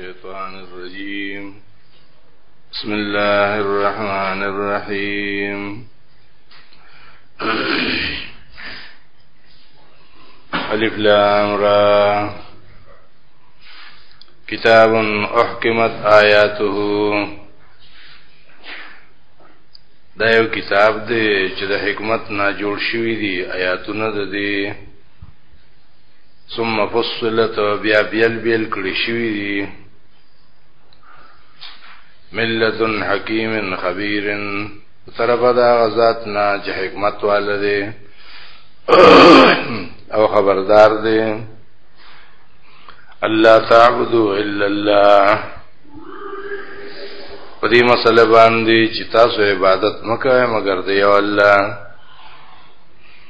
الشيطان الرجيم بسم الله الرحمن الرحيم الف لام را كتاب احكمت آياته دا یو کتاب دی چې د حکمت نه جوړ شوی دی آیاتونه د دې ثم فصلت بیا بیل بیل کړی شوی دی ملت حکیم خبیر طرف دا غزات نا چې حکمت والده او خبردار دی الله تعبدو الا الله په دې مسله باندې چې تاسو عبادت مکه مگر دی الله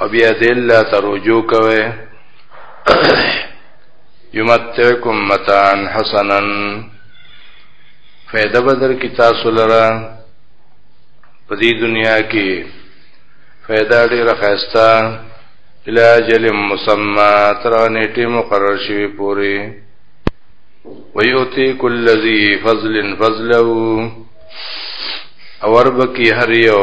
او بیا دې الله ته رجوع کوي یمتعکم متان حسنا فیده بدر کی تاسو لرا په دې دنیا کې فیده ډیره خسته الى جل مسمى تر نیټه مقرر شوی پوری ويؤتي كل ذي فضل فضله اور بکی هر یو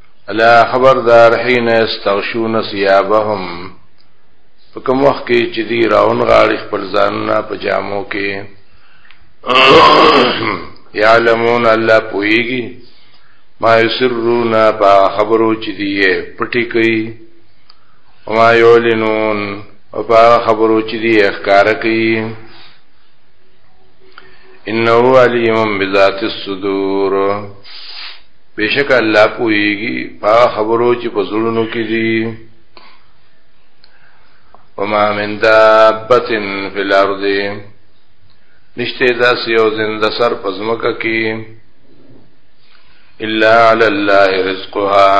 الا خبردار حين استغشون ثيابهم په کوم وخت کې چې دی راون غاړي خپل ځانونه په جامو کې يعلمون الله پويږي ما يسرون با خبرو چې دی پټي کوي وما يعلنون او با خبرو چې دی اخکار کوي انه علیم بذات الصدور بشک الله پويږي په خبرو چې په زړونو کې دي وما من دابه فی الارض نشته داس یو زنده سر پزمکه کې الا علی الله رزقها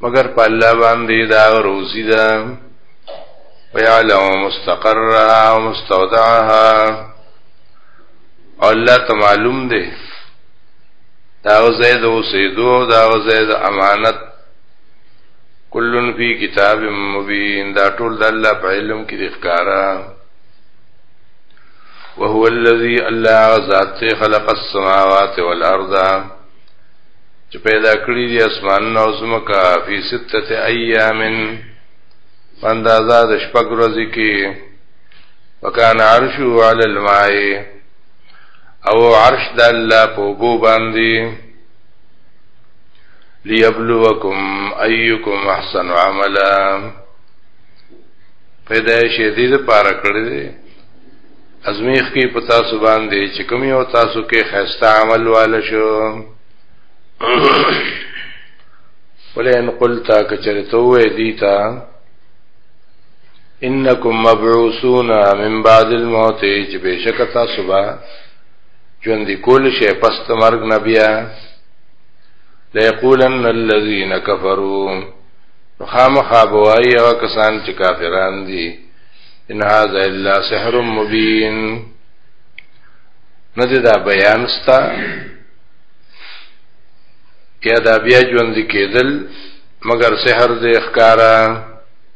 مگر په الله باندې دا روزي ده ويعلم مستقرها ومستودعها الله ته معلوم دی دا غزه د اوسېدو او دا غزه د امانت کلن فی کتاب مبین دا ټول د الله په علم کې ښکارا وهو الذی الله ذات خلق السماوات والارض چې پیدا کړی دی اسمانونه او زمکا فی سته ایامن اندازا د شپږ ورځې کې وکانه عرشه علی الماء او عرش د الله په بو باندې ليبلوکم ايکم احسن عملا پیدا شي دې لپاره کړی دی ازمیخ کې پتا سو باندې چې کوم یو تاسو کې خسته عمل وال شو ولئن قلت کچرتو وې دیتا انکم مبعوثون من بعد الموت چې بشک تاسو به ژوند کول شي پس د مرګ نه بیا ليقولن الذين كفروا خامخا بوای او کسان چې کافران دي ان هاذا الا سحر مبين نه دا بیان ستا یا دا بیا ژوند کېدل مگر سحر دې ښکارا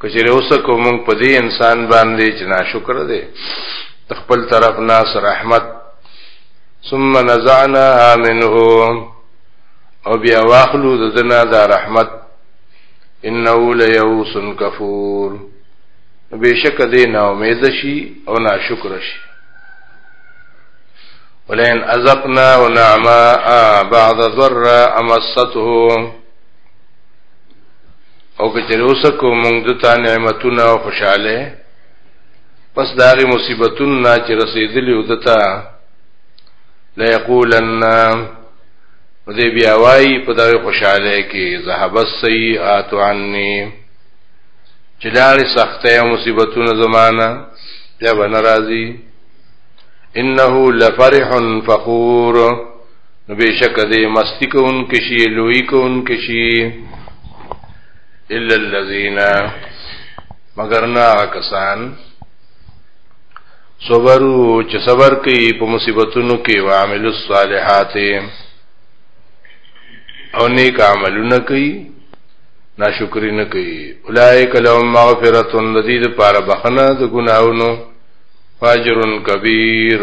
کچره اوس کوم په دې انسان باندې چې ناشکر دی خپل طرف ناس رحمت ثم نزعناها منه او بیا واخلو د دنا دا رحمت انه ليوس کفور بشک دې نا امید شي او نا شکر شي ولئن ازقنا ونعماء بعد ضر امسته او که چېرې اوس کو مونږ د تا نعمتونه او خوشاله پس داغي مصیبتون نه چې رسیدلی او دتا لا یقولن دې بیا وای په دغه خوشاله کې ذهب السیئات عني چې لارې سختې او مصیبتونه زمانہ بیا به ناراضي انه لفرح فخور نو بشک دې مستی کون کې شي لوی کون کې شي الا الذين مگر نا کسان صبرو چې صبر کوي په مصیبتونو کې وعمل الصالحات او نیک عملونه کوي ناشکری نه کوي اولائک لهم مغفرۃ لذید پار بخنه د ګناونو فاجر کبیر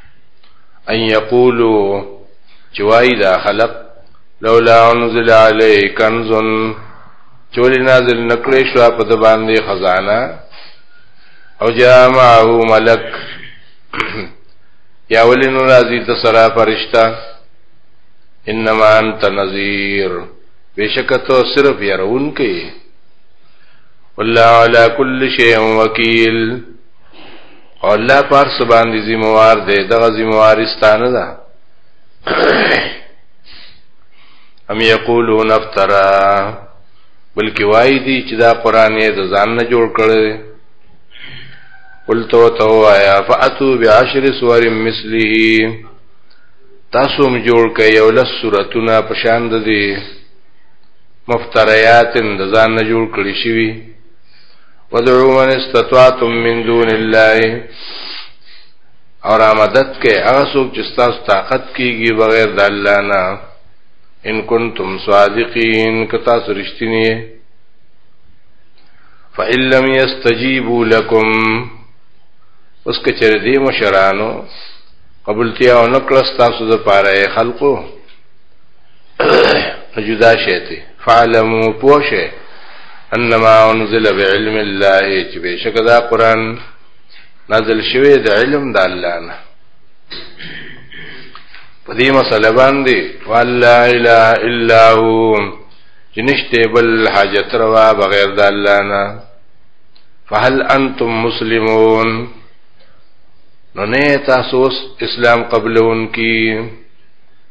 ان یقولو چوای دا خلق لولا انزل علی کنز چولی نازل نکړې شو په د باندې خزانه او جاء معه ملک یا ولین راضی تسرا فرشتہ انما انت نذیر بشکته صرف يرون کې والله على كل شيء وكيل او الله پر سبان دي ذمہوار دی دغه ذمہواری ستانه ده ام یقولون افترا بلکې وای دي چې دا قران یې د ځان نه جوړ کړی قلت وتوایا فاتو بعشر سور مثله تاسو هم جوړ کړئ یو لس سورتونه په شان د دې مفتریات د ځان نه جوړ کړی شوی ودعو من استطاعتم من دون الله اور آمدت کې هغه څوک چې تاسو طاقت کیږي بغیر د الله نه ان کنتم صادقین که تاسو رښتینی یې فإِن لَّمْ يَسْتَجِيبُوا لَكُمْ اوس که چېرې دې مشرانو قبولتیا او نکړه ستاسو د پاره خلقو جدا شیته فعلمو پوشه انما انزل بعلم الله چې بشک دا قران نازل شوی د علم د الله نه په دې مسله باندې والله الا الا هو چې نشته بل حاجت روا بغیر د الله نه فهل انتم مسلمون نو نه تاسو اسلام قبلون کی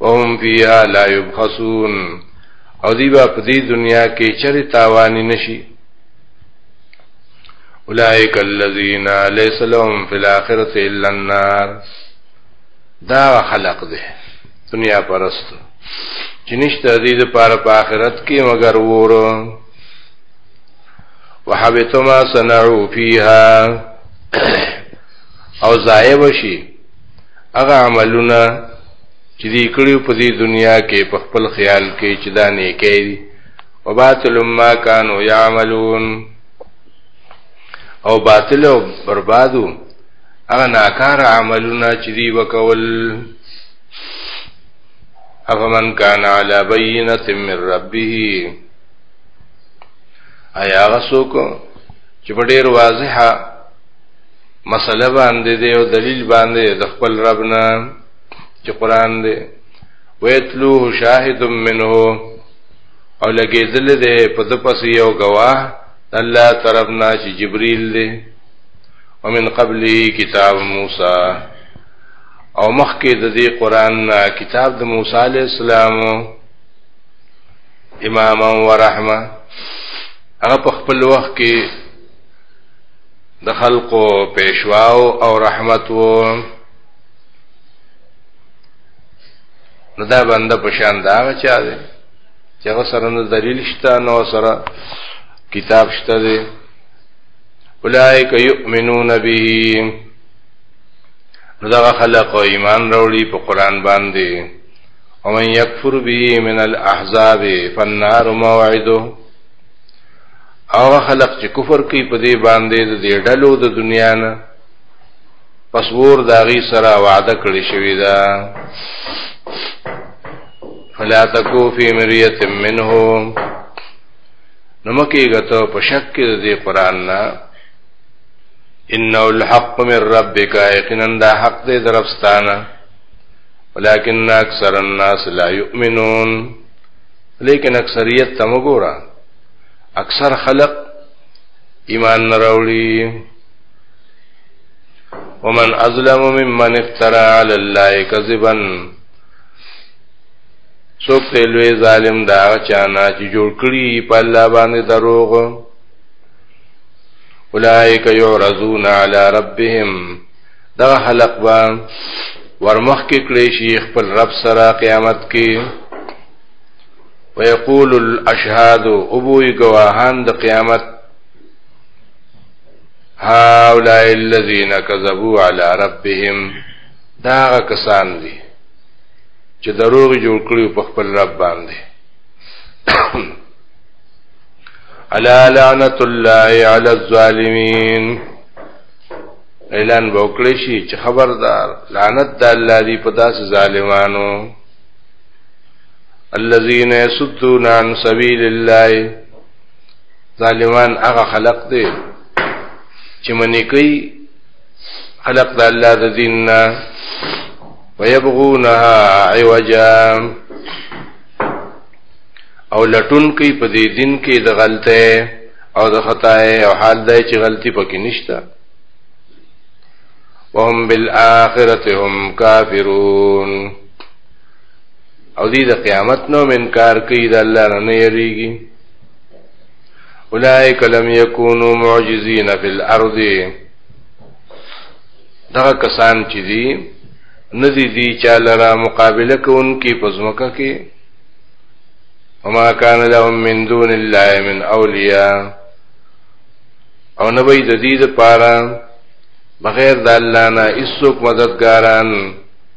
وهم فيها لا يبخسون او دی با په دې دنیا کې چرې تاوانی نشي اولائک الذین لیس لهم فی الاخرة الا النار دا خلق ده دنیا پرستو چې نشته دې د پاره په آخرت کې مگر وورو وحبط ما صنعوا فيها او ضایع شي هغه عملونه چې دې کړیو په دې دنیا کې په خپل خیال کې چې دا نیکې دي وباطل ما كانوا يعملون او باطل او بربادو هغه ناکار عملونه چې دی وکول افمن کان علی بینه من ربه ایا غسوک چې په ډیر واضحه مسله باندې دی او دلیل باندې د خپل رب نه چې قران دی ویتلوه شاهد منه او لګیدل دی په د پس یو گواه الله طرف نه چې جبرئیل دی ومن قبله کتاب موسی او مخکې د دې قران نه کتاب د موسی علی السلام اماما ورحمه هغه په خپل وخت کې د خلقو پیشواو او رحمت وو نو دا بنده پشان دا چا دی چې هغه سره نو دلیل شته نو سره کتاب شته دی اولائک یؤمنون به نو دا خلق او ایمان راوړي په قران باندې او من یکفر به من الاحزاب فالنار موعده هغه خلق چې کفر کوي په دې باندې د دې ډلو د دنیا نه پس ور داغي سره وعده کړی شوی دا فلا تکو فی مریت منه نمکی غته په شک کې د دې قران نه انه الحق من ربک یقینا دا حق دې درفستانه ولكن اکثر الناس لا يؤمنون لیکن اکثریت تم ګورا اکثر خلق ایمان نه راوړي ومن ازلم ممن افترا علی الله کذبا څوک ته لوی ظالم دا چانا چې جوړ کړی په الله باندې دروغ اولائک یعرضون علی ربهم دا خلق با ورمخ کې کړی شي خپل رب سره قیامت کې ويقول الاشهاد ابو گواهان د قیامت هؤلاء الذين كذبوا على ربهم دا کسان دي چې دروغ جوړ کړی په خپل رب باندې الا لعنت الله علی الظالمین اعلان وکړي شي چې خبردار لعنت د الله دی په داس ظالمانو الذين يسدون عن سبيل الله ظالمان هغه خلق دي چې منی کوي خلق د الله د دین نه ويبغونها عوجا او لټون کوي په دې دین کې د غلطه او د خطا او حال دی چې غلطي پکې نشته وهم بالآخرة هم کافرون او دې د قیامت نو منکار کوي د الله نه یریږي اولائک لم یکونو معجزین فی الارض دا کسان چې دي ندی دی چا لرا مقابله کوونکی پزمکه کې وما كان لهم من دون الله من اولیاء او نبی د دې لپاره بغیر د الله نه هیڅوک مددګاران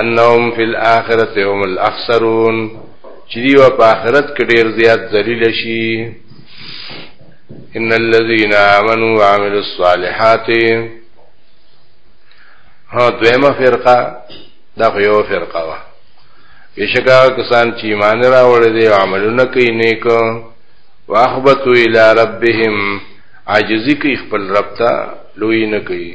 انهم فی الاخرته هم الاخسرون چې دی په آخرت کې ډیر زیات ذلیل شي ان الذين امنوا وعملوا الصالحات ها دویمه فرقه دا خو یو فرقه وا یشکا کسان چې ایمان راوړل دي عملونه کوي نیک واخبتوا الى ربهم عاجزی کوي خپل رب ته لوی نه کوي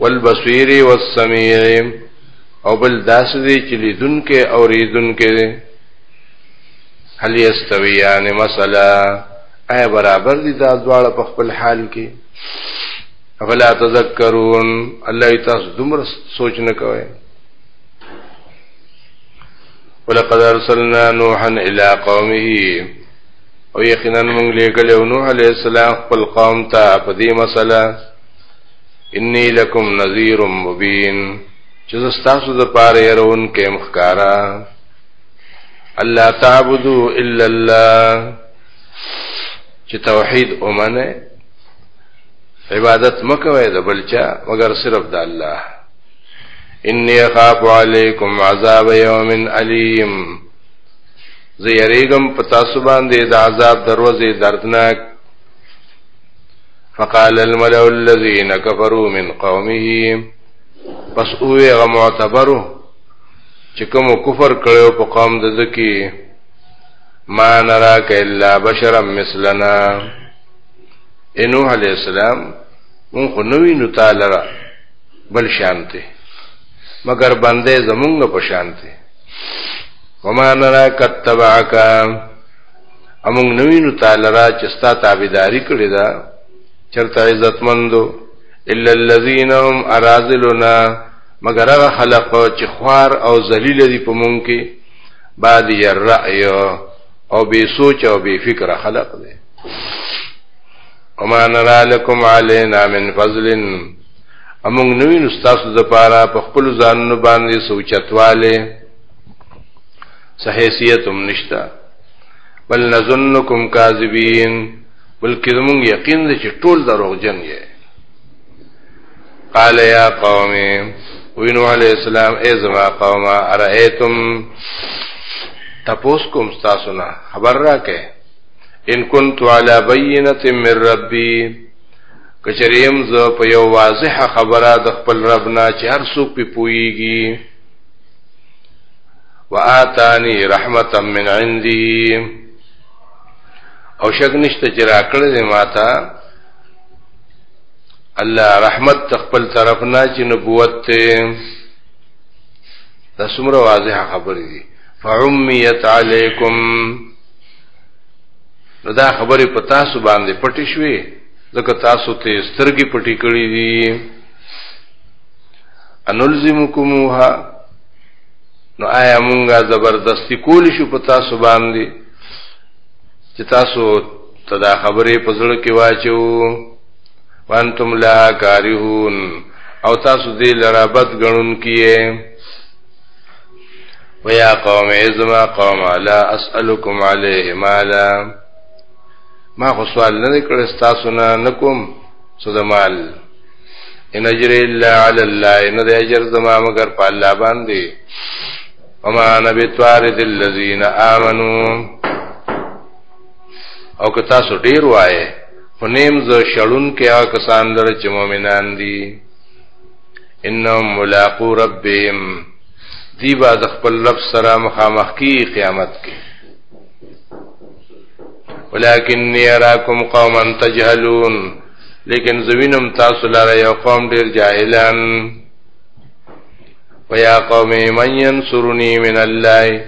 والبصیر والسمیع او بل داس دی چې لیدونکې او ریدونکې دی هل یستویان مثلا اي برابر دي دا دواړه په خپل حال کې افلا تذکرون الله تاسو دومره سوچ نه کوئ ولقد ارسلنا نوحا الى قومه او یقینا موږ لګلو نوح علیہ السلام خپل قوم ته په دې مسله انی لکم نذیر مبین چې تاسو د پاره يرون کې مخکارا الله تعبدو الا الله چې توحید اومنه عبادت مکوي د بلچا مگر صرف د الله انی خاف علیکم عذاب یوم علیم زیریګم پتا سبان دې د عذاب دروازه دردناک فقال الملأ الذين كفروا من قومه پس اوه غ معتبرو چې کوم کفر کړو په قوم د ذکی ما نراک الا بشرا مثلنا انو علی السلام مون خو نوې نو تعالی را بل شانته مگر بندې زمونږ په شانته وما نراک تبعک امنګ نوینو تعالی را چې ستا تابعداري کړی دا چرته عزتمندو الا الذين هم ارازلنا مگر هغه خلق چې خوار او ذلیل دي په مونږ کې بعد الرأي او بے سوچ او بے فکر خلق دي وما نرى لكم علينا من فضل امونږ نوینو تاسو د پاره په خپل ځانونو باندې سوچتواله څه حیثیت هم نشته بل نظنکم کاذبین بلکې موږ یقین دي چې ټول دروغجن یې قال یا قوم وینو علی السلام ای زما قوم ارایتم تپوس کوم تاسو نه خبر راکې ان كنت على بينه من ربي کچریم ز په یو واضح خبره د خپل رب نه چې هر څوک په پويږي وآتانی رحمتا من عندی او شک نشته چې راکړې دې ماته الله رحمت تخپل طرف نه چې نبوت ته دا څومره واضحه خبرې دي فعمیت علیکم نو دا خبرې په تاسو باندې پټې شوې ځکه تاسو ته سترګې پټې کړې دي انلزمکموها نو آیا مونږه زبردستی کول شو په تاسو باندې چې تاسو ته دا خبرې په زړه کې واچو وانتم لا کارهون او تاسو دې لرا بد غنون کیه ويا قوم ازما قوم لا اسالكم عليه مالا ما خو سوال نه کړ تاسو نه نکوم سودمال ان اجر الا علی الله ان د اجر زما مگر په الله باندې وما نبی توارد الذین آمنو او که تاسو ډیر وایې خو نیم زه شړون کې هغه کسان لره چې مؤمنان دي انهم ملاقو ربهم دی با د خپل رب سره مخامخ کی قیامت کې ولكن يراكم قوما تجهلون لیکن زوینم تاسو لاره یو قوم ډیر جاهلان ويا قوم من ينصرني من الله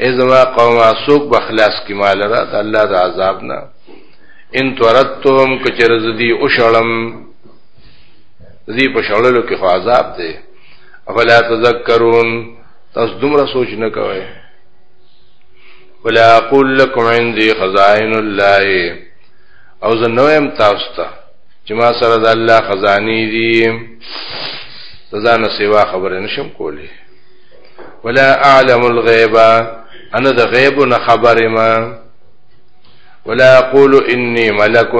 اذا قوم اسوق بخلاص کی مال را د الله د عذاب نه ان ترتهم کچرز دی او شلم زی په شړلو کې عذاب دی افلا تذکرون تاسو دومره سوچ نه کوئ ولا اقول لكم عندي خزائن الله او زه نو يم تاسو ته چې ما سره د الله خزاني دي ځان سیوا خبره نشم کولی ولا اعلم الغيب انا د غیب نه خبر ما ولا اقول اني ملک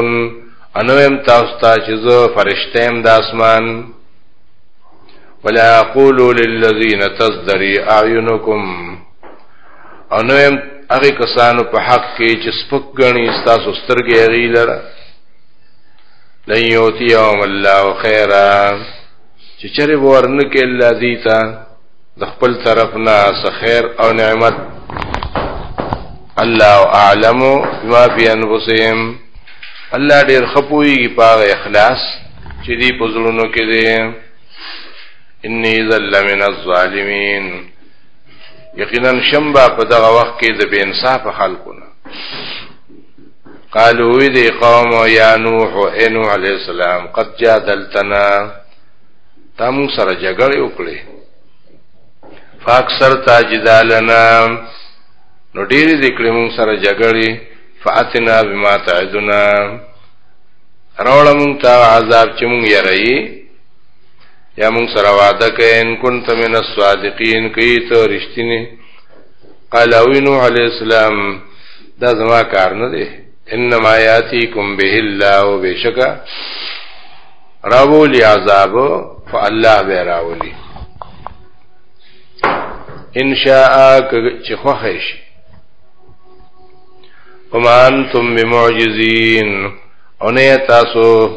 انا يم تاسو ته چې زه فرشته يم د اسمان ولا اقول للذين تزدري اعينكم او نو هم هغه کسانو په حق کې چې سپک غني تاسو سترګې غي لره لن یوتی یوم الله خیرا چې چرې ورنکه الله دیتا د خپل طرف نه خیر او نعمت الله اعلم بما فی انفسهم الله ډیر خپوي په اخلاص چې دی په زړونو کې دی انی ذل من الظالمین یقینا شنبه په دغه وخت کې د بې انصاف خلکو نه قالو وی دی قوم یا نوح انو علی السلام قد جادلتنا تم سره جګړه وکړي فاکثر تاجدالنا نو ډیر ذکر مون سره جګړه فاتنا بما تعدنا راولم تا عذاب چې مون یری یا مونږ سره وعده کوي ان كنت من الصادقين کوي ته رښتینی قال او نوح علی السلام دا زما کار نه دی انما یاتیکم به الله وبشکا راولی عذاب فالله به راولی ان شاء چې خوښ شي وما انتم بمعجزين او نه تاسو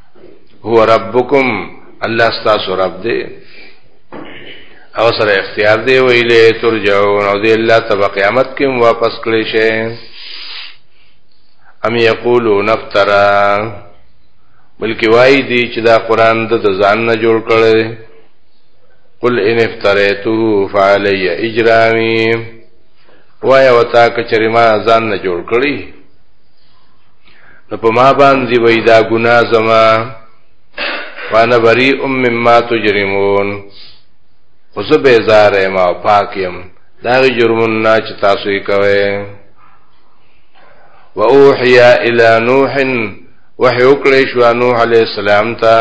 هو ربکم الله ستاسو رب دی او سره اختیار دی ویلې ترجعون او دی الله تبا قیامت کې واپس کړی شي ام یقولون افترا بلکې وایي دی چې دا قران د ځان نه جوړ کړي قل ان افتریتو فعلی اجرامی وایا وتا کچری ما ځان نه جوړ کړی نو په ما باندې وای دا ګنا زما وانا بری ام مما تجرمون خو زه بیزار یم او پاک یم دا غي جرمون نه چې تاسو یې کوئ و اوحي الى نوح وحي وکړې شو نوح عليه السلام ته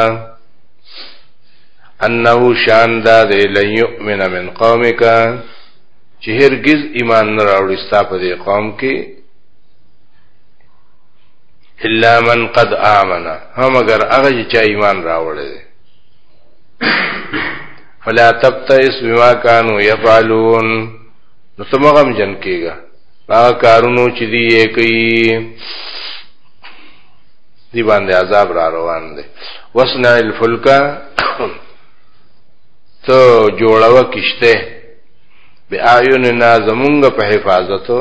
انه شان دا دې لن يؤمن من قومك چې هرگز ایمان نه راوړي ستاسو په قوم کې الا من قد آمن هم اگر هغه چې ایمان راوړی دی فلا تبتئس بما كانوا يفعلون نو تمغم جن کېږي هغه کارونو چې دی یې کوي دی باندې عذاب را روان دی وسنا الفلکا تو جوړاوه کشته بیا یو نه زمونږ په حفاظتو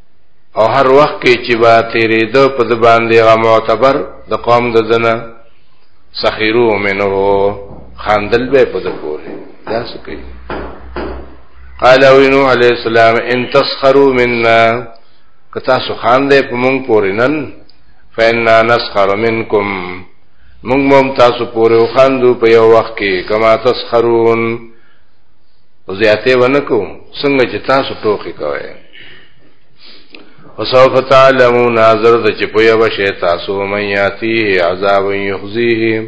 او هر وخت کې چې با تیرې دو په د باندې غا معتبر د قوم د دنه سخیرو منه خاندل به په د پوره دا سکی قال او نو علی السلام ان تسخروا منا کتا سو خان دې په مونږ پورې نن فإنا نسخر منکم مونږ مم تاسو پورې خاندو په یو وخت کې کما تسخرون او زیاته ونکو څنګه چې تاسو ټوکی کوئ وسوف تعلمون نظر د چې پویا بشه تاسو من یاتی عذاب یخزیه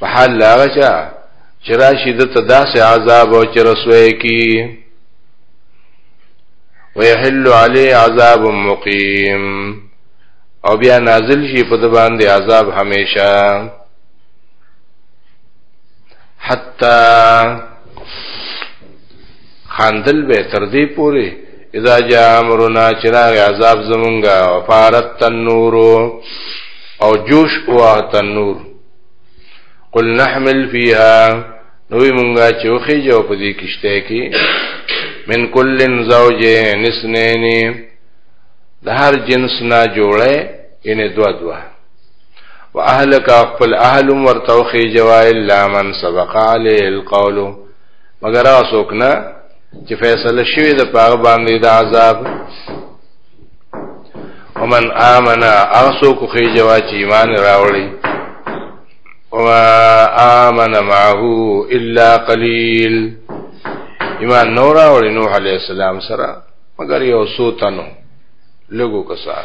په حال هغه چا چې راشي د تداسې عذاب او چې رسوي کی ويحل علی عذاب مقیم او بیا نازل شي په د باندې عذاب همیشه حتا خاندل به تر دې پوري اذا جاء امرنا چراغ عذاب زمونږه وفارت تنور او جوش او تنور قل نحمل فيها نوې مونږه چې وخی جو په دې کشته کې من کل زوجین اسنین د هر جنس نه جوړه ان دوا دوا واهلک خپل اهل ورتوخي جوا الا من سبق عليه القول مگر اسوک نه چې فیصله شوی د پاغه باندې د عذاب ومن آمنا اغسو کو خی جوا چی ایمان راوړي وما آمن معه الا قليل ایمان نو راوړي نوح علی السلام سره مگر یو سو تنو لګو کسان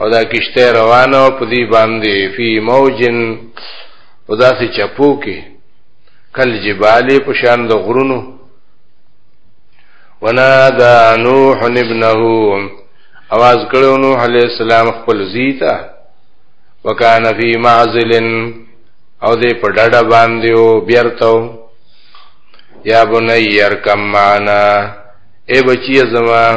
او دا کشته روانه په دې باندې فی موجن او دا سي چپو کې کل جباله په شان د غرونو ونادى نوح ابنه اواز کړو نوح علیہ السلام خپل زیتا وکان فی معزل او دې په ډډه باندې او بیرته یا بنیر کم معنا اے بچی زمان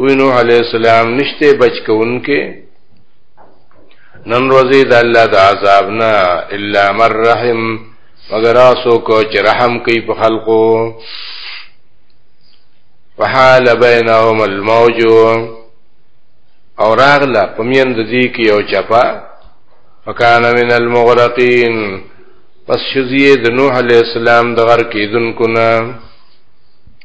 وینو علی السلام نشته بچ کوونکې نن روزي د الله د عذاب نه الا من رحم مگر اسو کو چې رحم کوي په خلقو وحال بینهم الموج او راغله پمین د دې کې یو چپا فکان من المغرقین پس شزیه د نوح علی السلام د غر کې دن کنا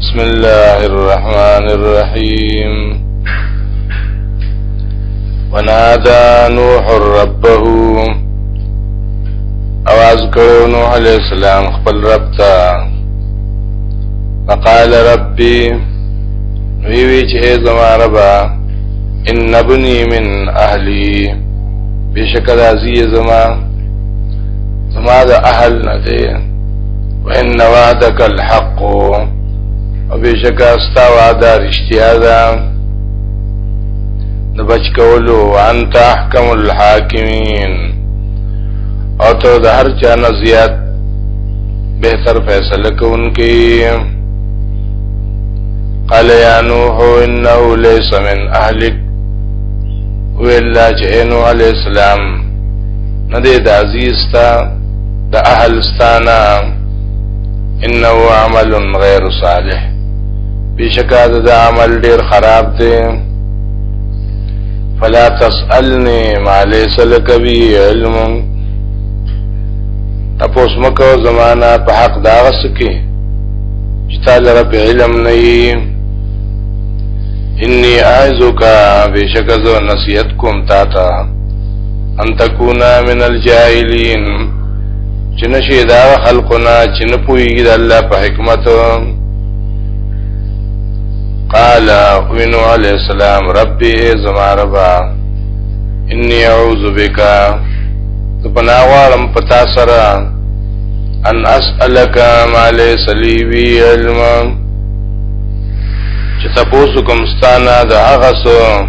بسم الله الرحمن الرحيم ونادى نوح ربه اواز کړو نوح عليه السلام خپل رب ته فقال ربي وی وی چې زما ربا ان ابني من اهلي بشکل ازي زما زما د اهل نه دی وان وعدک الحق او بشکا ستا وعده رښتیا ده د بچ کولو انت احکم الحاکمین او ته د هر چا نه زیات بهتر فیصله کوونکی قال یا نوح انه ليس من اهلک ویلا چې نوح علی السلام نه دی د عزیز تا د اهل ستانا انه عمل غیر صالح بشکا د عمل ډیر خراب دی فلا تسألني ما ليس لك به علم تپوس مکو زمانہ په حق دا غسکی چې تعالی رب علم نه انی اعذک بشکذو نصیحت کوم تا ته ان تکونا من الجاهلین چې نشي دا خلقنا چې نه پويږي د الله په حکمت قال وینو علی السلام ربي زما ربا انی اعوذ بک ته پناوالم پتا سره ان اسالک ما ليس لي بي علم چې تاسو کوم ستانه د هغه سره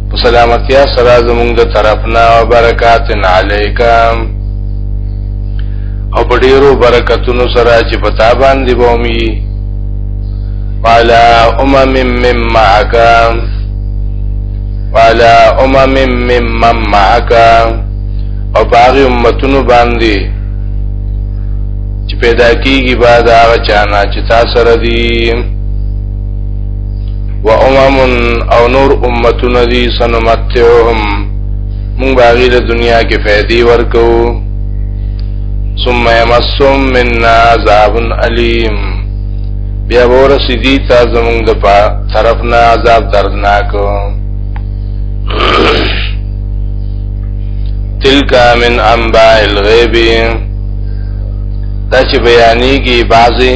په سلامتیا سره زمونږ د طرفنا او برکات علیکم او په ډیرو برکتونو سره چې په تا باندې بومي والا امم مم معک والا امم مم معک او باغی امتونو باندې چې پیدا کیږي بعد هغه چانه چې تاسو سره دي و امم او نور امتون دی سنمتعهم مونږ باغی د دنیا کې فائدې ورکو ثم يمسهم منا عذاب الیم بیا ور سیدی تا زمونږ د طرف نه عذاب دردناک تلک من انباء الغیب دا چې بیانېږي بعضی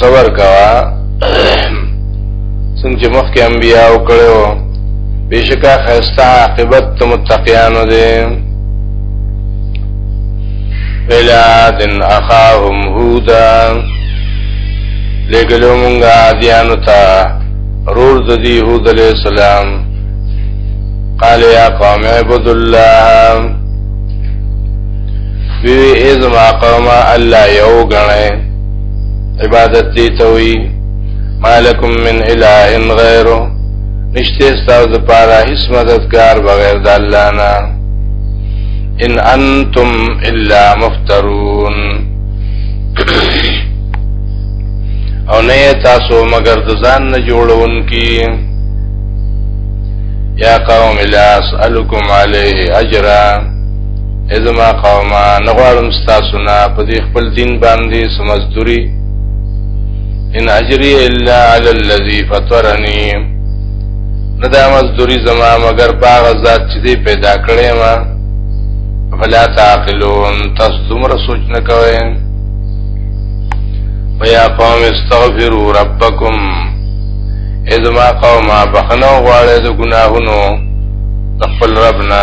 صبر کوا څنګه چې مخکې انبیا وکړو بشکا خسته عاقبت متقیانو دي بلاد اخاهم هودا لګلو مونږه عادیانو ته رور د دی هود علیہ السلام قال یا قوم عبد الله وی وی ازما قوم الله یو غنه عبادت دی توي مالکم من اله غیره نشته ستاسو د پاره هیڅ مددگار بغیر د الله نه ان انتم الا مفترون او نه تاسو مگر د ځان نه جوړون کی یا قوم لا اسالکم علیه اجرا ازما قوما نغوارم ستاسونا پدی خپل دین باندې سمزدوری ان اجری الا علی الذی فطرنی ندا مزدوری زما مگر باغ ذات چې دی پیدا کړې ما فلا تعقلون تاسو دومره سوچ نه کوئ ويا قوم استغفروا ربكم اذا ما قوم بخنوا غواړي د ګناهونو خپل ربنا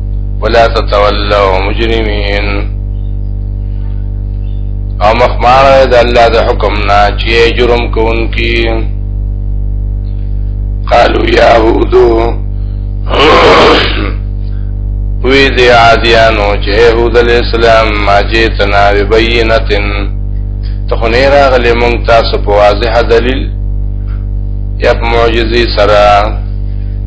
ولا تتولوا مجرمين او مخمانه د الله د حکم نه چې جرم کوونکی قالوا يهود وی دی عادیانو چې يهود علی السلام ما جیتنا ببینتن ته خو نه راغلی مونږ تاسو په واضح دلیل یا په معجزې سره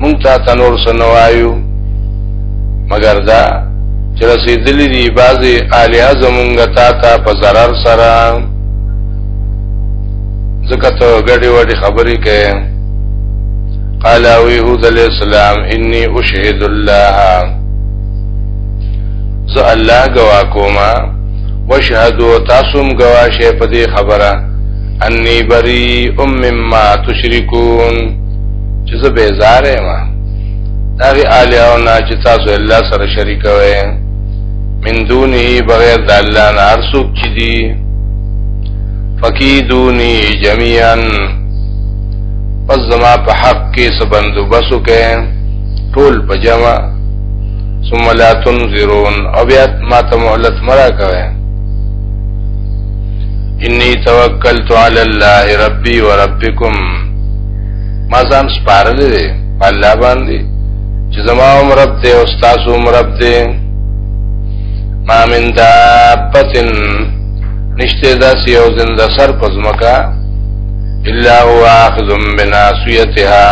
مونږ ته تنور سنوایو مگر دا چې رسیدلې دي بعضي الیا زمونږ تا ته په zarar سره ځکه ته غړي وړي خبرې کوي قال او يهود عليه السلام اني اشهد الله زه الله گوا کوما وشهدو تاسو هم گواشه په دې خبره انی بری ام مما تشرکون چې زه بیزاره ما داغه الیاو نه چې تاسو الله سره شریک وئ من دونه بغیر د الله نه ارسوک چې دی فکیدونی جميعا پس زما په حق کې سبندو بسو کې ټول په جمع ثم لا تنذرون او بیا ما ته مهلت مرا کوي انی توکلت علی الله ربی و ربکم ما ځان سپارل دي الله باندې چې زما هم رب دې او تاسو هم رب دې ما من دابتن نشته داسې یو زنده سر په ځمکه الا هو اخذ بناصیتها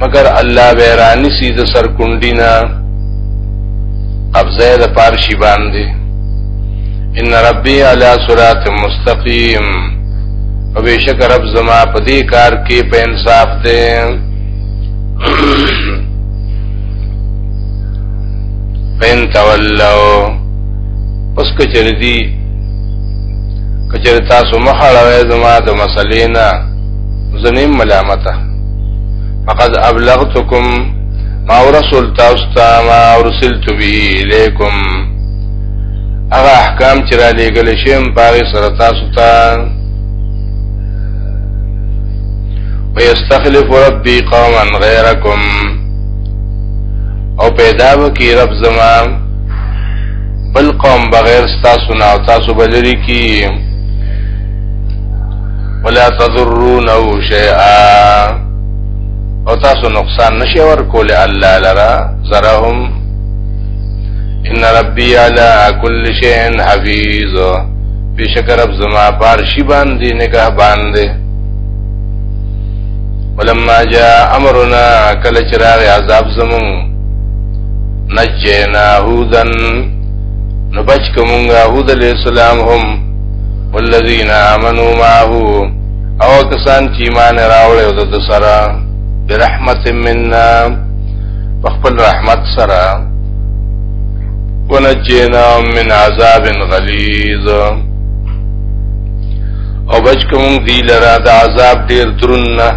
مگر الله به رانی سي د سر کونډینا قبضه د پارشي باندې ان ربي على صراط مستقيم او بشک رب زما په دې کار کې په انصاف دی فین تولو اوس کچر دی کچر تاسو مخاړوي زما د مسلې نه زنیم ملامته فقد ابلغتکم ما رسول تاسو ته ما ارسلت به الیکم هغه احکام چې را لېګل شي هم پاره سره تاسو ته ويستخلف ربي قوما غيركم او پیدا وکي رب زما بل قوم بغیر تاسو نه او تاسو بلری کی ولا تضرون او شیئا او تاسو نقصان نشي ور کول الله لرا زرهم ان ربي على كل شيء حفيظ بشک رب زما پار شی باندې نگاه باندې ولما جاء امرنا کل چراغ عذاب زمون نجینا هودن نبچ کومنگا هود علیہ السلام هم والذین آمنوا معه او کسان چې ایمان راوړل د سره برحمت مننا په خپل رحمت سره ونجینا من عذاب غلیظ او بچ کوم دی لرا د عذاب ډیر درنه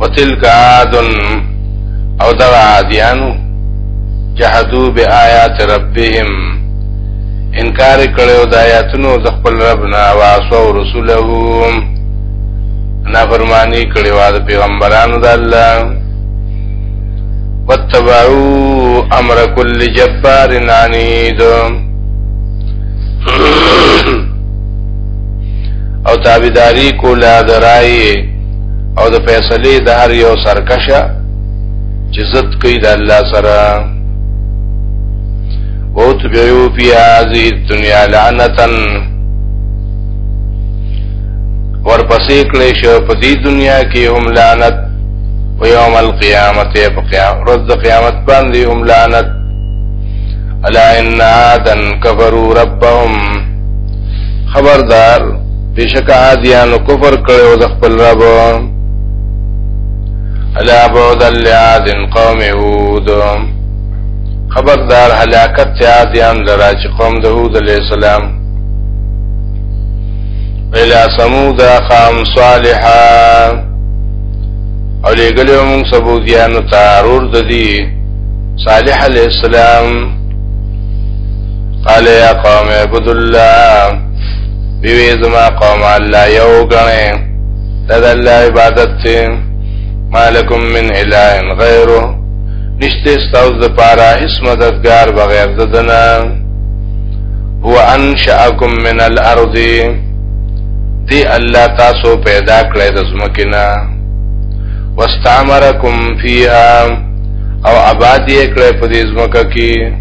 وتلک عاد او دا عادیانو جهدو به آیات ربهم انکار کړو د آیاتونو د خپل رب نه واسو رسولهم نافرمانی کړی و د پیغمبرانو د الله وتبعوا امر كل جبار عنيد او تابعداري کوله درای او د فیصله د هر یو سرکشه چې زت کوي د الله سره او تبعو فی هذه الدنيا لعنتا ورپسې کړی شو په دې دنیا کې هم لعنت او یوم القیامت په قیامت ورځ د قیامت باندې هم لعنت الا ان عادن کفروا ربهم خبردار بشک عادیانو کفر کړو د خپل رب الا بعد لعاد قوم هود خبردار هلاکت عادیان لرا چې قوم د هود علیہ السلام الى ثمود اخاهم صالحا او لګلو موږ سبودیانو تارور د دې صالح علی السلام قال يا قوم اعبدوا الله بیوی زما قوم الله یو غنه د الله عبادت ته مالکم من اله غیره نشته ستاسو لپاره هیڅ مددگار بغیر ددنه هو انشأکم من الارض دی الله تاسو پیدا کړی د زمکه نه واستعمرکم فیها او آباد یې کړی په دې زمکه کې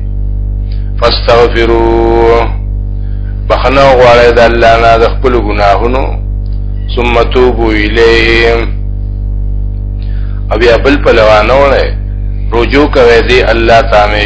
فاستغفروا بخنه غواړی د الله نه د خپل ګناهونو ثم توبوا الیه او بیا بل په لوانه وړه رجوع کوي دی الله تعالی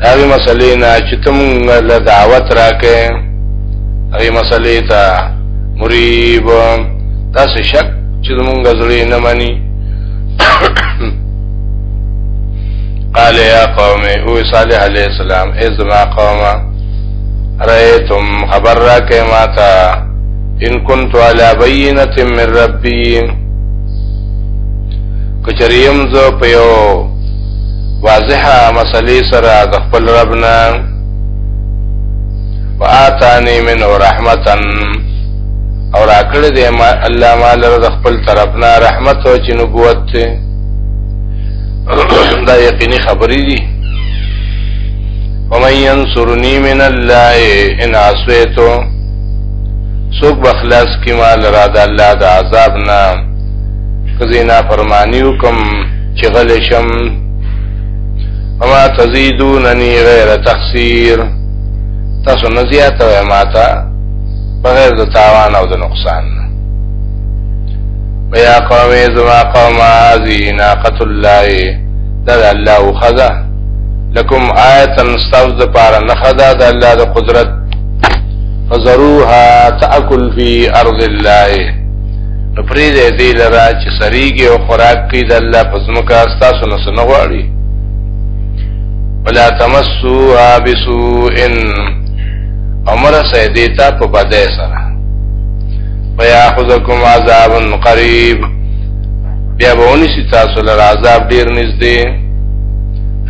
دا وی مسلې نه چې تم له دعوت راکې هغه مسلې ته مریب تاسو شک چې موږ زړه نه مانی قال يا قوم هو صالح عليه السلام اذ ما قوم رأيتم خبر را کې ماتا ان كنت على بينه من ربي کچریم زو په یو واضحه مسلې سره د خپل رب نه واتانی من رحمتن او راکړه دې ما الله مال د خپل طرف نه رحمت او چې نبوت ته دا یقیني خبرې دي ومن ينصرني من الله ان عصيته سوک بخلاص کی مال را د الله د عذاب نه کزینا فرمانیو کوم چې غلې شم وما تزيدونني غير تخسير تاسو نه زیاته وای ماته بغیر د تاوان او د نقصان ويا قوم زما قوم هذه ناقة الله دل الله خذا لكم آية استاذ د پاره نخدا د الله د قدرت فزروها تأكل في أرض الله نو پرې دې دې لرا چې سریږي او خوراک کوي د الله په ځمکه تاسو نه سن غواړي ولا تمسوا بسوء امر سیدی تا په بده سره وياخذكم عذاب قريب بیا به ونی سی تاسو لر عذاب ډیر نږدې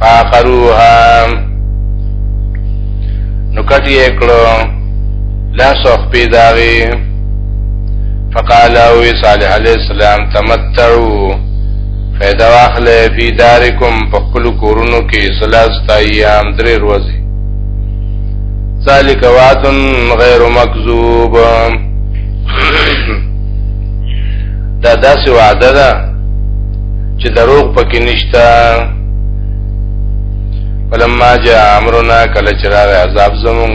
فاقروها نو کټی کړو لا سوخ پیداوی فقال او صالح علیہ السلام تمتعو فیدا واخلے فی دارکم پخپل کورونو کی سلاست ایام دری روزی ذالک وعد غیر مکذوب دا داسې وعده ده چې دروغ پکې نشته ولما جاء امرنا کله چې راغی عذاب زمونږ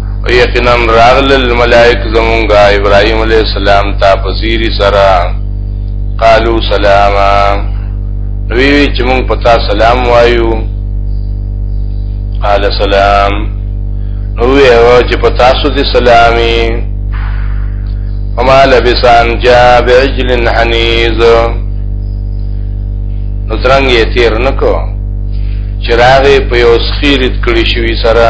او یقینا راغل الملائک زمونږه ابراهیم علی السلام ته پسیری سره قالو سلاما وی وی چې مونږ پتا سلام وایو قال سلام نو وی او چې پتا سو دي سلامي وما لبسان جا بعجل حنیز نو ترنګ یې تیر نکو چراغ په یو سخیرت کړی شوی سره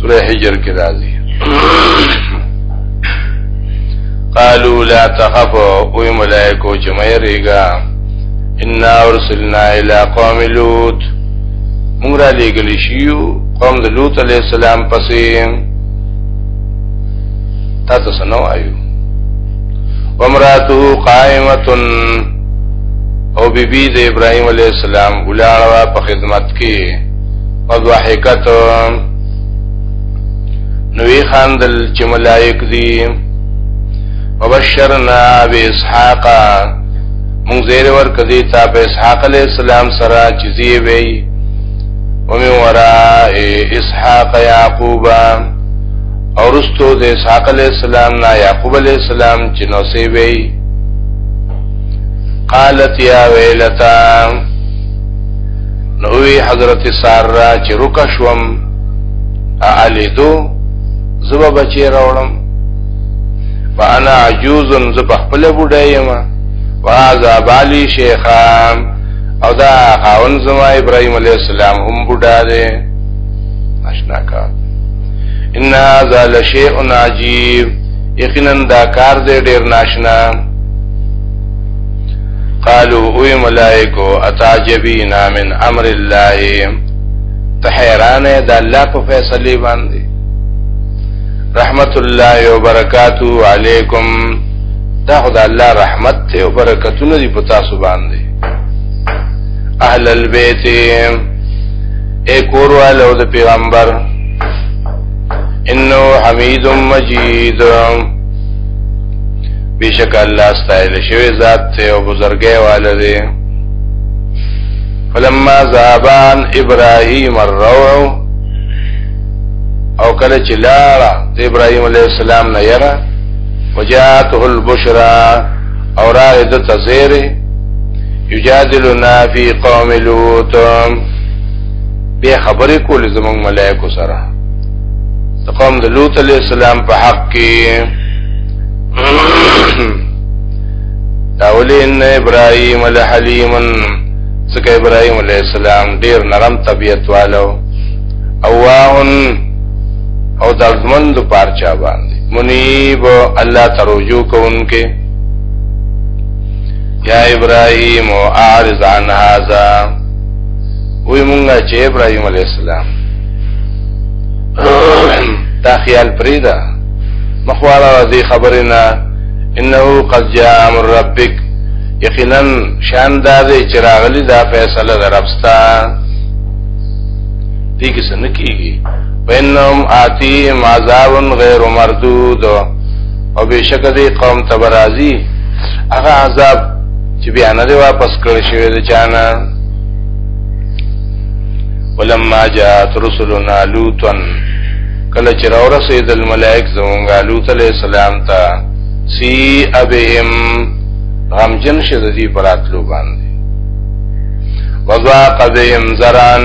سوره حجر کې راځي قالوا لا تخفوا وي ملائکو چې مې ریګا ان ارسلنا الى قوم لوط موږ را لېګل شيو قوم د لوط عليه السلام پسې تاسو سنو آیو ومراته قائمه او بیبی د ابراهيم عليه السلام ولاړه په خدمت کې فضحکت نوی خاندل چې ملائک دي وبشرنا باسحاق مونږ زیر ور کدی تا په اسحاق علی السلام سره چې زی وی ومن وراء اسحاق یعقوب او رستو د اسحاق علی السلام نا یعقوب علی السلام چې نو سی وی قالت یا ویلتا نو وی حضرت سارا چې رکا شوم اعلی دو زبا بچی راوړم وانا عجوز زبا خپل بډایم واذا بالی شیخان او دا خاون زما ابراهيم عليه السلام هم بډا دی آشنا کا ان ذا لشیء عجیب یقینا دا کار دې ډیر ناشنا قالو اوی ملائکو اتعجبینا من امر الله ته حیران د الله په فیصله باندې رحمت الله وبرکاتو علیکم دا خدای الله رحمت ته او برکتونه دی په تاسو باندې اهل البیت اے کور والو د پیغمبر انه حمید مجید بیشک الله استایل شوی ذات ته او بزرګي والده فلما ذهبان ابراهيم الروع او کله چې لاړ د ابراهيم عليه السلام نه یره وجاته البشرا او را د تزيره یجادلنا فی قوم لوط بیا خبرې کولې زمونږ ملائکه سره د قوم د لوط علی السلام په حق کې داولی ان ابراهيم لحليم څکه ابراهيم عليه السلام ډیر نرم طبيعت والو اواهن او دردمند پارچا باندې منيب الله ترجو کوونکې یا ابراهيم اعرض عن هذا وی مونږه چې ابراهيم عليه السلام دا خیال پریدا مخواړه دې خبرې نه انه قد جاء امر ربک یقینا شان دا دې چراغلی دا فیصله درپستا دې کې څه نکېږي وینم آتی عذاب غیر مردود او بشک دې قوم تبرازی هغه عذاب چې بیا نه دی واپس کړی شوی د چانه ولما جاءت رسلنا لوطا کله چې راورسېدل ملائک زمونږه لوط علیه السلام ته سی ابهم غمجن شه د دې براتلو باندې وضاق بهم زران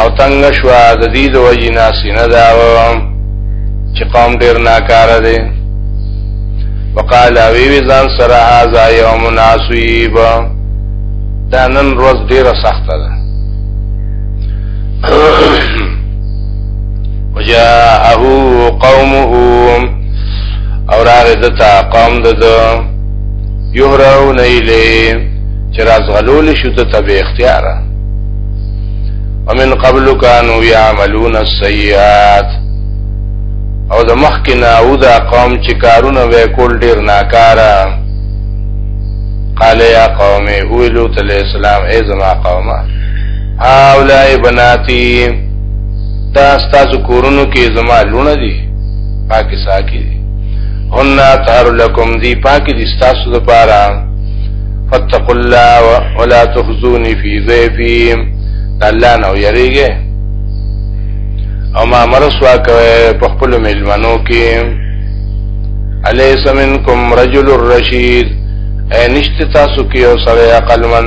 او تنگ شوا د دې د وجې ناسی نه دا چې قوم ډیر ناکار دی وقال وی وی ځان سره هاذا یوم عصیب دا نن روز ډیره سخته ده وجاءه قومه او راغ دتا قوم دد یهرعون الی چر از غلول شو دتا بے اختیارا ومن قبل کانو یعملون السیئات او د مخکنا او دا قوم چې کارونه وکول ډیر ناکاره قال یا قوم هو لوط علیہ السلام ای زما قومه اولای بناتی دا ستاسو کورونو کې زما لونه دي پاکي ساکي دي هن طهر لكم دي پاکي دي ستاسو لپاره فاتقوا الله ولا تخزوني في ضيفي الله نو یریږي او ما مرسوا کوي په خپل ملمنو کې الیس منکم رجل الرشید اے نشت تاسو کې او سره عقل من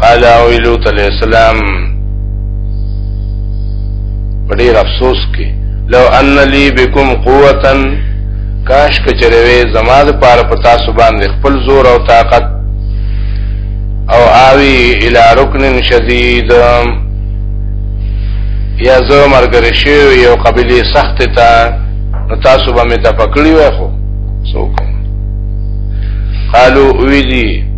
قال او لوط علیہ السلام ډیر افسوس کې لو ان لی بكم قوتا کاش کچروي زما د پاره پتا سبحان خپل زور او طاقت او آوی الى رکن شدید یا زو مرګر شی یو قبلی سخت تا نو تاسو به مې ته پکړی وای خو سو قالو ویلی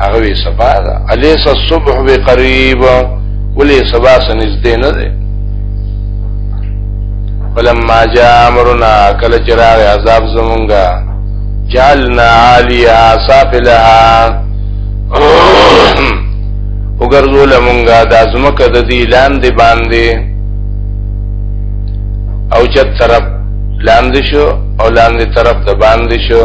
هغه وی سبا ده الیس الصبح بقریب ولی سبا سنځدې نه ده فلما جاء امرنا کل چراغ عذاب زمونږه جعلنا عالیا سافلها وګرځول مونږه د ازمکه د دی لاندې باندې او چت طرف لاندې شو او لاندې طرف د باندې شو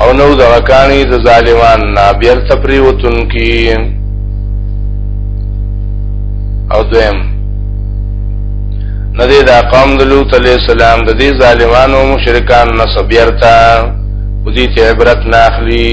او نو دغه کانی د ظالمان نه بیل تپریوتن کی او دویم ندی دا قوم د لوط علیہ السلام د دې ظالمانو مشرکان نه صبرتا او دې عبرت نه اخلي